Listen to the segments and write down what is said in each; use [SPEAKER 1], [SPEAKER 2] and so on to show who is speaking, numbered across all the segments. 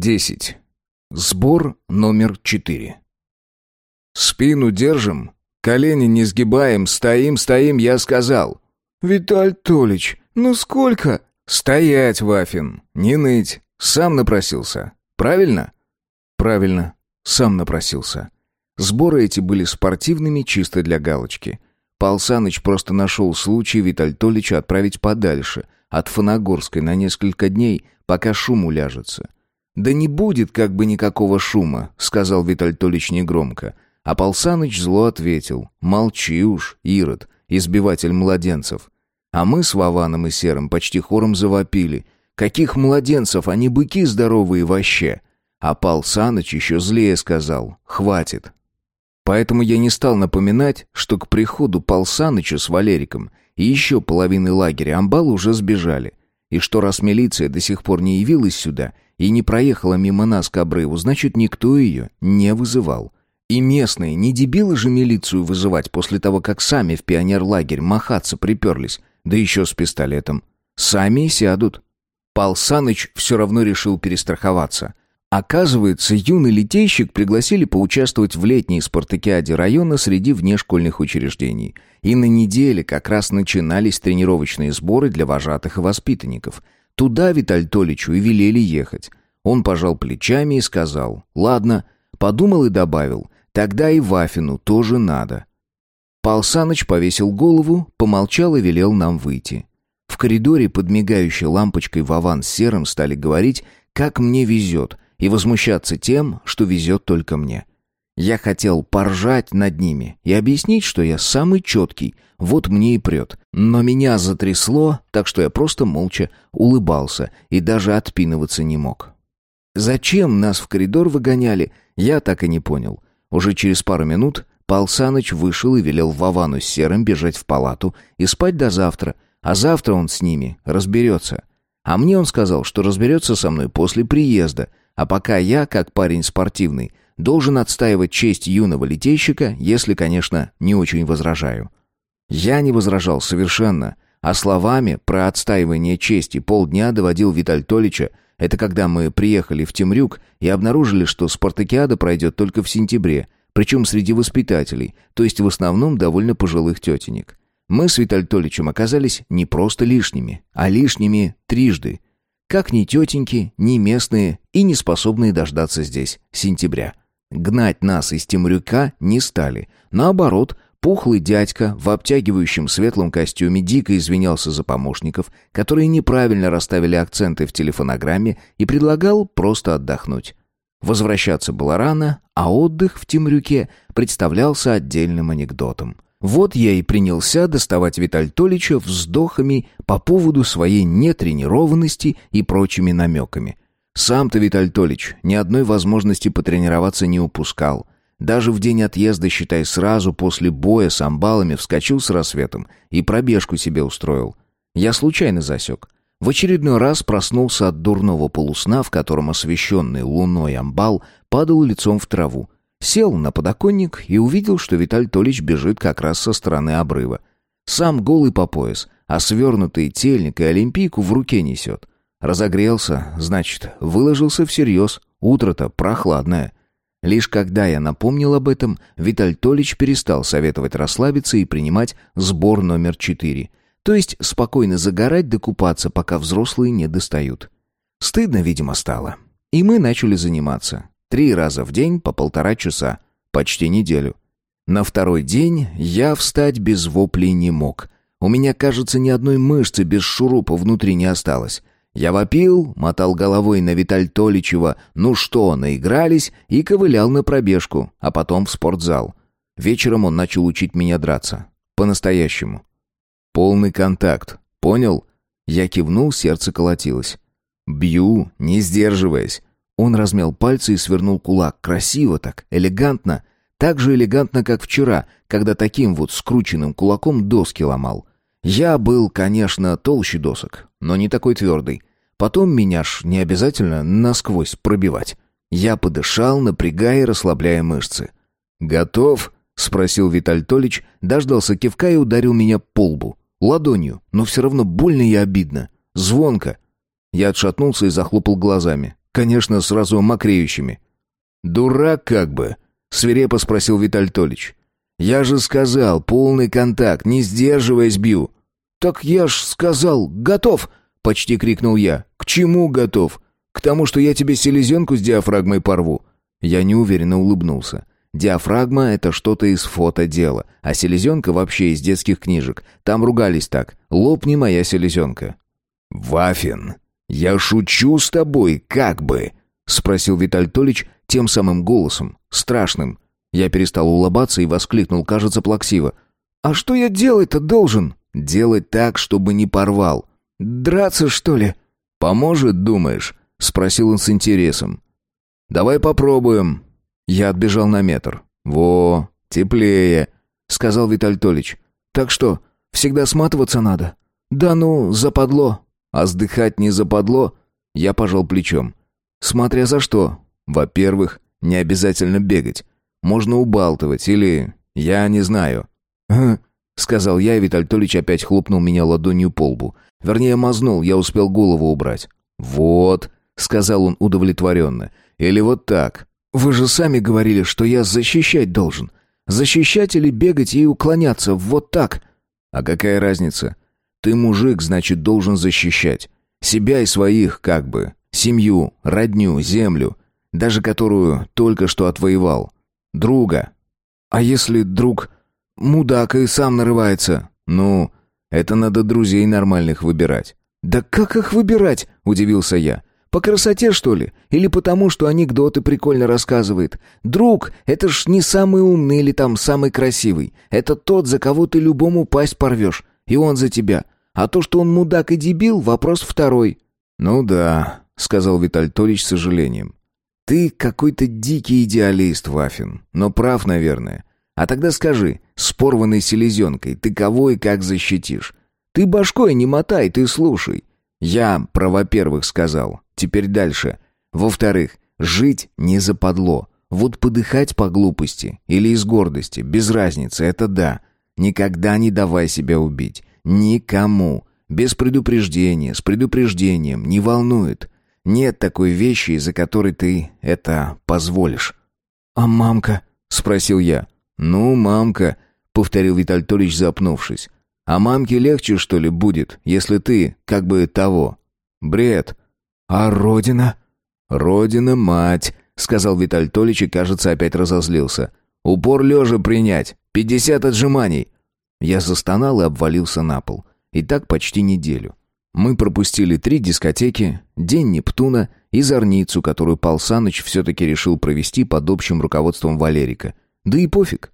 [SPEAKER 1] 10. Сбор номер 4. Спину держим, колени не сгибаем, стоим, стоим, я сказал.
[SPEAKER 2] «Виталь Толич, ну сколько?»
[SPEAKER 1] «Стоять, Вафин, не ныть, сам напросился. Правильно?» «Правильно, сам напросился». Сборы эти были спортивными, чисто для галочки. Пал Саныч просто нашел случай Виталь Толича отправить подальше, от Фоногорской на несколько дней, пока шум уляжется. «Да не будет как бы никакого шума», — сказал Виталь Толич негромко. А Полсаныч зло ответил. «Молчи уж, Ирод, избиватель младенцев». А мы с Вованом и Серым почти хором завопили. «Каких младенцев? Они быки здоровые вообще!» А Пал Саныч еще злее сказал. «Хватит». Поэтому я не стал напоминать, что к приходу Пал Саныча с Валериком и еще половины лагеря Амбал уже сбежали. И что раз милиция до сих пор не явилась сюда и не проехала мимо нас к обрыву, значит, никто ее не вызывал. И местные, не дебилы же милицию вызывать после того, как сами в пионерлагерь махаться приперлись, да еще с пистолетом. Сами сядут. Пал Саныч все равно решил перестраховаться. Оказывается, юный литейщик пригласили поучаствовать в летней спартакиаде района среди внешкольных учреждений. И на неделе как раз начинались тренировочные сборы для вожатых и воспитанников. Туда Виталь Толичу и велели ехать. Он пожал плечами и сказал «Ладно», подумал и добавил «Тогда и Вафину тоже надо». Пал повесил голову, помолчал и велел нам выйти. В коридоре под мигающей лампочкой Вован с Серым стали говорить, как мне везет — и возмущаться тем, что везет только мне. Я хотел поржать над ними и объяснить, что я самый четкий, вот мне и прет. Но меня затрясло, так что я просто молча улыбался и даже отпинываться не мог. Зачем нас в коридор выгоняли, я так и не понял. Уже через пару минут Пал Саныч вышел и велел Вовану с Серым бежать в палату и спать до завтра, а завтра он с ними разберется. А мне он сказал, что разберется со мной после приезда, а пока я, как парень спортивный, должен отстаивать честь юного литейщика, если, конечно, не очень возражаю. Я не возражал совершенно, а словами про отстаивание чести полдня доводил Виталь Толича, это когда мы приехали в Темрюк и обнаружили, что спартакиада пройдет только в сентябре, причем среди воспитателей, то есть в основном довольно пожилых тетенек. Мы с Виталь Толичем оказались не просто лишними, а лишними трижды – как ни тетеньки, ни местные и не способные дождаться здесь сентября. Гнать нас из Темрюка не стали. Наоборот, пухлый дядька в обтягивающем светлом костюме дико извинялся за помощников, которые неправильно расставили акценты в телефонограмме и предлагал просто отдохнуть. Возвращаться было рано, а отдых в Темрюке представлялся отдельным анекдотом. Вот я и принялся доставать Виталь Толича вздохами по поводу своей нетренированности и прочими намеками. Сам-то Виталь Толич ни одной возможности потренироваться не упускал. Даже в день отъезда, считай, сразу после боя с амбалами вскочил с рассветом и пробежку себе устроил. Я случайно засек. В очередной раз проснулся от дурного полусна, в котором освещенный луной амбал падал лицом в траву. Сел на подоконник и увидел, что Виталь Толич бежит как раз со стороны обрыва. Сам голый по пояс, а свернутый тельник и олимпийку в руке несет. Разогрелся, значит, выложился всерьез. Утро-то прохладное. Лишь когда я напомнил об этом, Виталь Толич перестал советовать расслабиться и принимать сбор номер четыре. То есть спокойно загорать да купаться, пока взрослые не достают. Стыдно, видимо, стало. И мы начали заниматься. Три раза в день по полтора часа. Почти неделю. На второй день я встать без воплей не мог. У меня, кажется, ни одной мышцы без шурупа внутри не осталось. Я вопил, мотал головой на Виталь Толичева «ну что, наигрались» и ковылял на пробежку, а потом в спортзал. Вечером он начал учить меня драться. По-настоящему. Полный контакт. Понял? Я кивнул, сердце колотилось. Бью, не сдерживаясь. Он размял пальцы и свернул кулак. Красиво так, элегантно. Так же элегантно, как вчера, когда таким вот скрученным кулаком доски ломал. Я был, конечно, толще досок, но не такой твердый. Потом меня ж не обязательно насквозь пробивать. Я подышал, напрягая и расслабляя мышцы. «Готов?» — спросил Виталь Толич, дождался кивка и ударил меня по лбу. Ладонью, но все равно больно и обидно. Звонко. Я отшатнулся и захлопал глазами. Конечно, сразу мокреющими. «Дурак как бы?» — свирепо спросил Виталь Толич. «Я же сказал, полный контакт, не сдерживаясь бью».
[SPEAKER 2] «Так я ж сказал, готов!» — почти крикнул я.
[SPEAKER 1] «К чему готов? К тому, что я тебе селезенку с диафрагмой порву?» Я неуверенно улыбнулся. Диафрагма — это что-то из фотодела, а селезенка вообще из детских книжек. Там ругались так «Лопни моя селезенка». «Вафин, я шучу с тобой, как бы?» — спросил Виталь Толич тем самым голосом, страшным. Я перестал улыбаться и воскликнул, кажется, плаксиво.
[SPEAKER 2] «А что я делать-то должен?»
[SPEAKER 1] «Делать так, чтобы не порвал».
[SPEAKER 2] «Драться, что ли?»
[SPEAKER 1] «Поможет, думаешь?» — спросил он с интересом. «Давай попробуем». Я отбежал на метр. «Во, теплее», — сказал Виталь Толич.
[SPEAKER 2] «Так что, всегда сматываться надо?»
[SPEAKER 1] «Да ну, западло». «А сдыхать не западло?» Я пожал плечом. «Смотря за что. Во-первых, не обязательно бегать. Можно убалтывать или... Я не знаю». Сказал я, и Виталь Толич опять хлопнул меня ладонью по лбу. Вернее, мазнул, я успел голову убрать. «Вот», — сказал он удовлетворенно. «Или вот так».
[SPEAKER 2] «Вы же сами говорили, что я защищать должен. Защищать или бегать и уклоняться, вот так».
[SPEAKER 1] «А какая разница? Ты мужик, значит, должен защищать. Себя и своих, как бы. Семью, родню, землю. Даже которую только что отвоевал. Друга.
[SPEAKER 2] А если друг мудак и сам нарывается?
[SPEAKER 1] Ну, это надо друзей нормальных выбирать.
[SPEAKER 2] «Да как их выбирать?» – удивился я. По красоте, что ли? Или потому, что анекдоты прикольно рассказывает? Друг, это ж не самый умный или там самый красивый. Это тот, за кого ты любому пасть порвешь. И он за тебя. А то, что он мудак и дебил, вопрос второй.
[SPEAKER 1] «Ну да», — сказал Виталь Толич с сожалением. «Ты какой-то дикий идеалист, Вафин. Но прав, наверное. А тогда скажи, с порванной селезенкой ты кого и как защитишь? Ты башкой не мотай, ты слушай. Я про во-первых сказал. Теперь дальше. Во-вторых, жить не западло. Вот подыхать по глупости или из гордости, без разницы, это да. Никогда не давай себя убить. Никому. Без предупреждения, с предупреждением, не волнует. Нет такой вещи, из-за которой ты это позволишь.
[SPEAKER 2] «А мамка?»
[SPEAKER 1] — спросил я. «Ну, мамка», — повторил Витальтович, запнувшись. «А мамке легче, что ли, будет, если ты, как бы, того?» «Бред.
[SPEAKER 2] «А родина?»
[SPEAKER 1] «Родина, мать», — сказал Виталь Толич и, кажется, опять разозлился. «Упор лежа принять. Пятьдесят отжиманий». Я застонал и обвалился на пол. И так почти неделю. Мы пропустили три дискотеки, День Нептуна и Зорницу, которую Пал Саныч все-таки решил провести под общим руководством Валерика. Да и пофиг.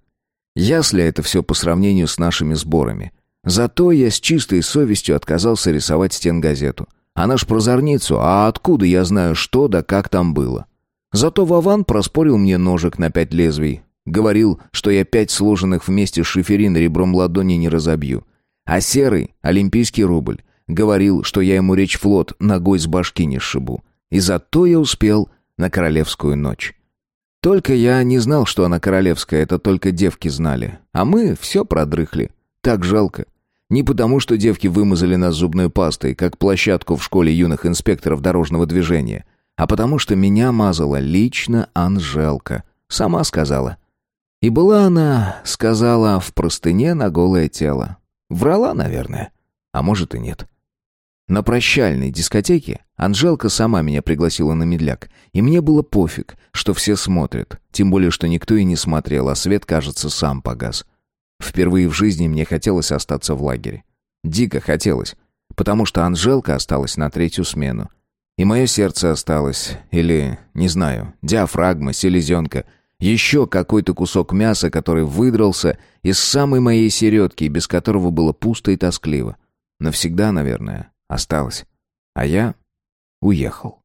[SPEAKER 1] Ясли это все по сравнению с нашими сборами. Зато я с чистой совестью отказался рисовать стенгазету. Она ж про зорницу, а откуда я знаю, что да как там было? Зато Вован проспорил мне ножик на пять лезвий. Говорил, что я пять сложенных вместе шиферин ребром ладони не разобью. А Серый, олимпийский рубль, говорил, что я ему речь флот ногой с башки не сшибу. И зато я успел на королевскую ночь. Только я не знал, что она королевская, это только девки знали. А мы все продрыхли. Так жалко. Не потому, что девки вымазали нас зубной пастой, как площадку в школе юных инспекторов дорожного движения, а потому что меня мазала лично Анжелка. Сама сказала. И была она, сказала, в простыне на голое тело. Врала, наверное. А может и нет. На прощальной дискотеке Анжелка сама меня пригласила на медляк, и мне было пофиг, что все смотрят, тем более, что никто и не смотрел, а свет, кажется, сам погас. Впервые в жизни мне хотелось остаться в лагере. Дико хотелось, потому что Анжелка осталась на третью смену. И мое сердце осталось, или, не знаю, диафрагма, селезенка, еще какой-то кусок мяса, который выдрался из самой моей середки, без которого было пусто и тоскливо. Навсегда, наверное, осталось. А я уехал.